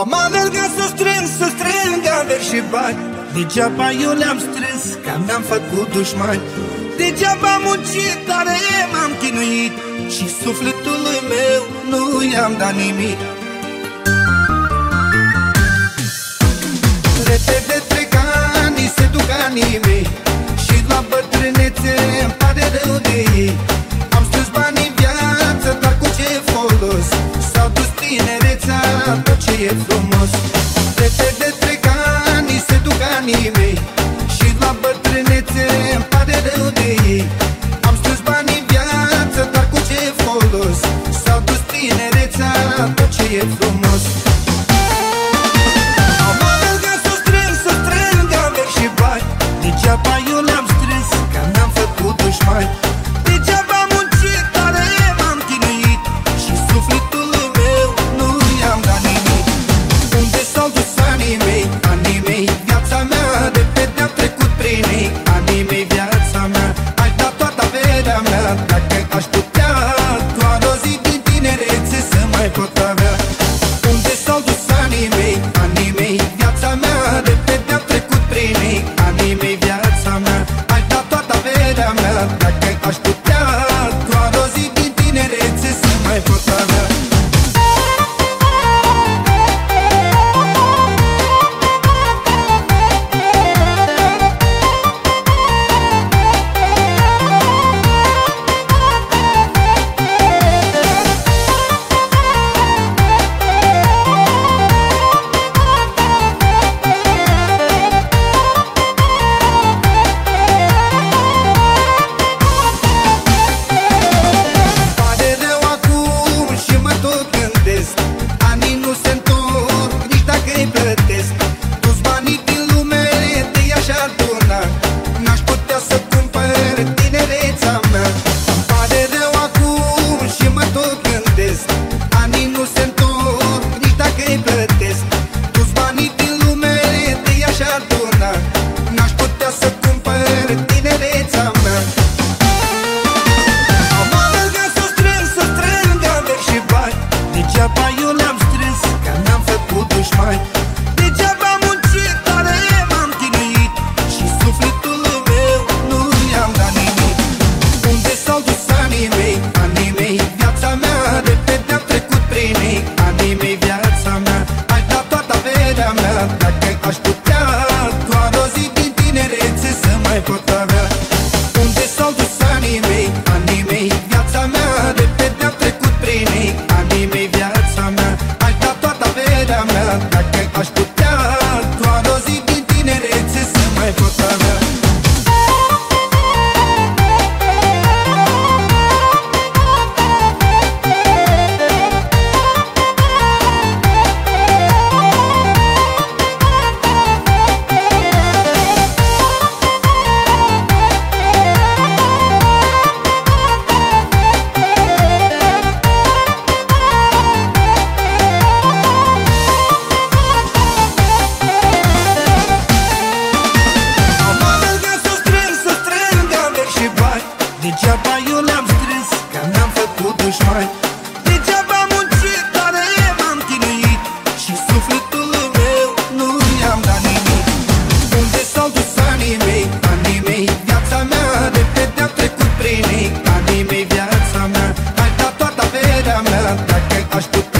Am aver să strâng, să strâng aver și bani. Degeaba eu le-am strâns, că mi-am făcut dușmani. Degeaba am muncit, dar m-am chinuit. Și sufletului meu nu i-am dat nimic. και φρομός Tota putut avea Unde s-au dus anii mei, anii mei Viața mea, repede am trecut prin ei. Anii mei, viața mea Ai dat toată averea mea. Dacă aș putea mai Degeaba muncit, tare m-am chinuit Și sufletul meu nu i-am dat nimic. Unde s-au dus anii mei, anii mei Viața mea de pe de-am trecut prin ei. Anii mei, viața mea Ai dat toată averea mea. Dacă aș putea